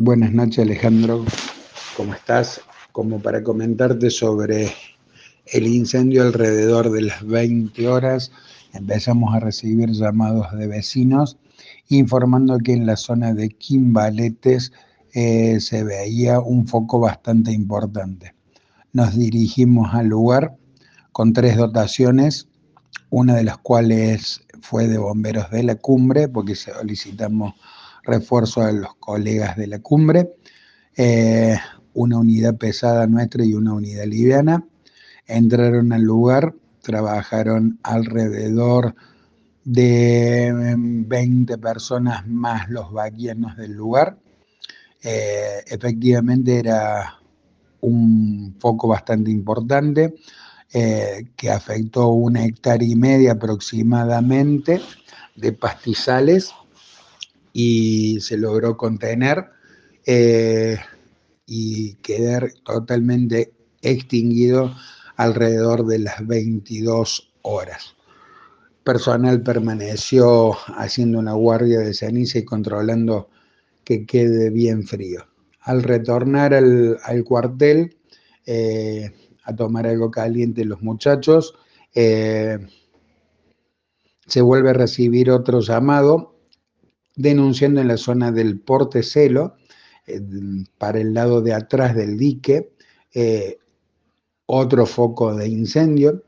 Buenas noches Alejandro, ¿cómo estás? Como para comentarte sobre el incendio alrededor de las 20 horas, empezamos a recibir llamados de vecinos informando que en la zona de Quimbaletes eh, se veía un foco bastante importante. Nos dirigimos al lugar con tres dotaciones, una de las cuales fue de bomberos de la cumbre, porque solicitamos refuerzo a los colegas de la cumbre, eh, una unidad pesada nuestra y una unidad liviana. Entraron al lugar, trabajaron alrededor de 20 em, personas más los vaquianos del lugar. Eh, efectivamente era un foco bastante importante eh, que afectó una hectárea y media aproximadamente de pastizales y se logró contener eh, y quedar totalmente extinguido alrededor de las 22 horas. Personal permaneció haciendo una guardia de ceniza y controlando que quede bien frío. Al retornar al, cuartel eh, a tomar algo caliente los muchachos, eh, se vuelve a recibir otro llamado denunciando en la zona del Portecelo, eh, para el lado de atrás del dique, eh, otro foco de incendio.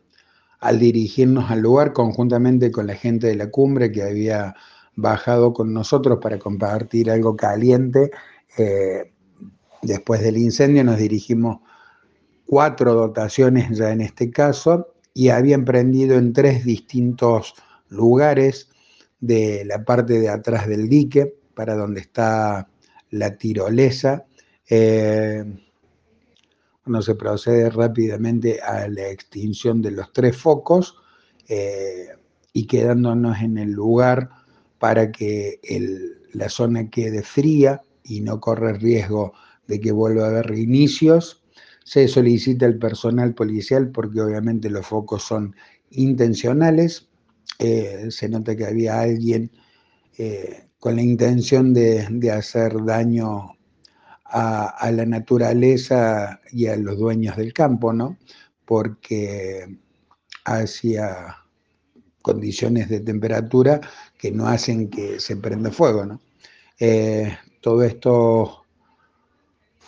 Al dirigirnos al lugar conjuntamente con la gente de la cumbre que había bajado con nosotros para compartir algo caliente, eh, después del incendio nos dirigimos cuatro dotaciones ya en este caso y habían prendido en tres distintos lugares de la parte de atrás del dique, para donde está la tirolesa. Eh, se procede rápidamente a la extinción de los tres focos eh, y quedándonos en el lugar para que la zona quede fría y no corre riesgo de que vuelva a haber reinicios. Se solicita el personal policial porque obviamente los focos son intencionales eh, se nota que había alguien eh, con la intención de, hacer daño a, la naturaleza y a los dueños del campo, ¿no? Porque hacía condiciones de temperatura que no hacen que se prenda fuego, ¿no? Eh, todo esto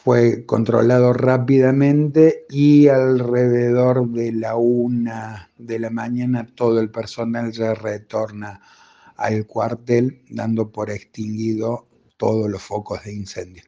fue controlado rápidamente y alrededor de la una de la mañana todo el personal ya retorna al cuartel dando por extinguido todos los focos de incendio.